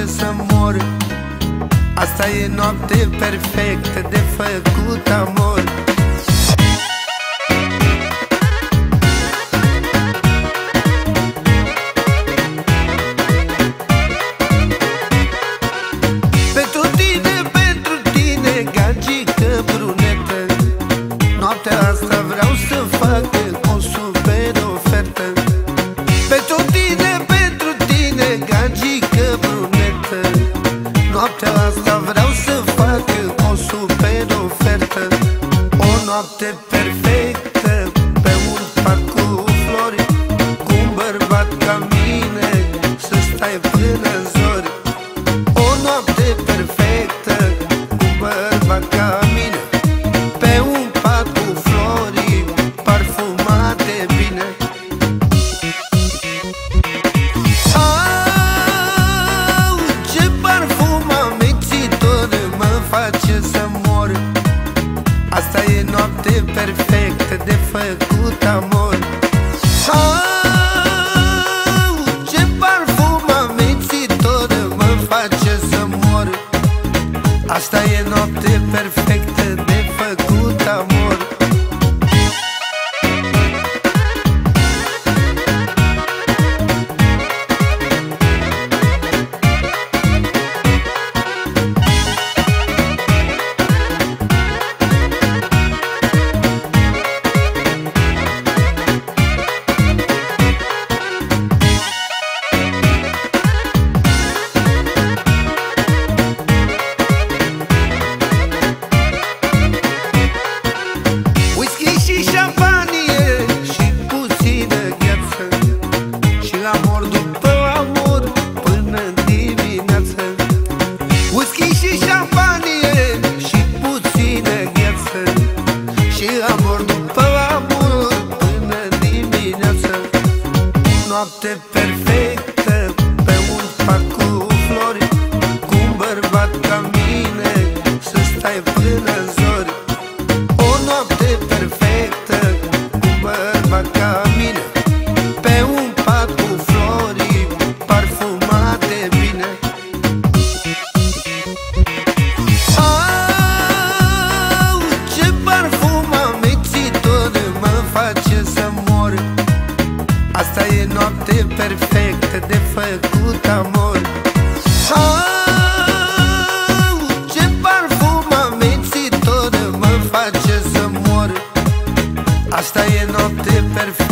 face să mor. Asta e noapte perfectă de făcut amor. Pentru tine, pentru tine, gagică brunetă. Noaptea asta vreau să fac Noaptea asta vreau să fac o super ofertă. O noapte perfectă pe un parc cu flori Cu un bărbat ca de făcut amor. Au, ce parfum amețitor mă face să mor. Asta e noapte perfectă Asta e noapte perfectă de făcut amor. Au, ce parfum amețitor mă face să mor. Asta e noapte perfectă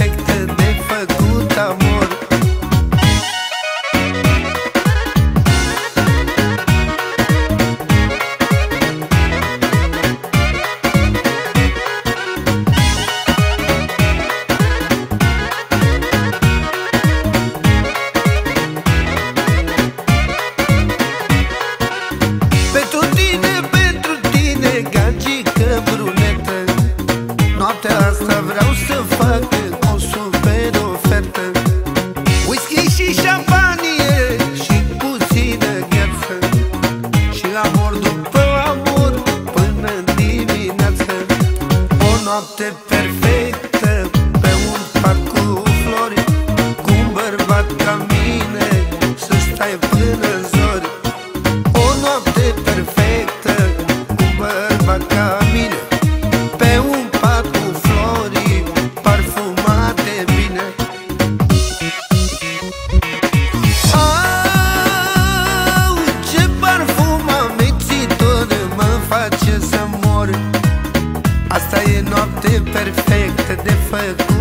noapte perfectă pe un parc cu flori Cu un bărbat ca mine să stai până Asta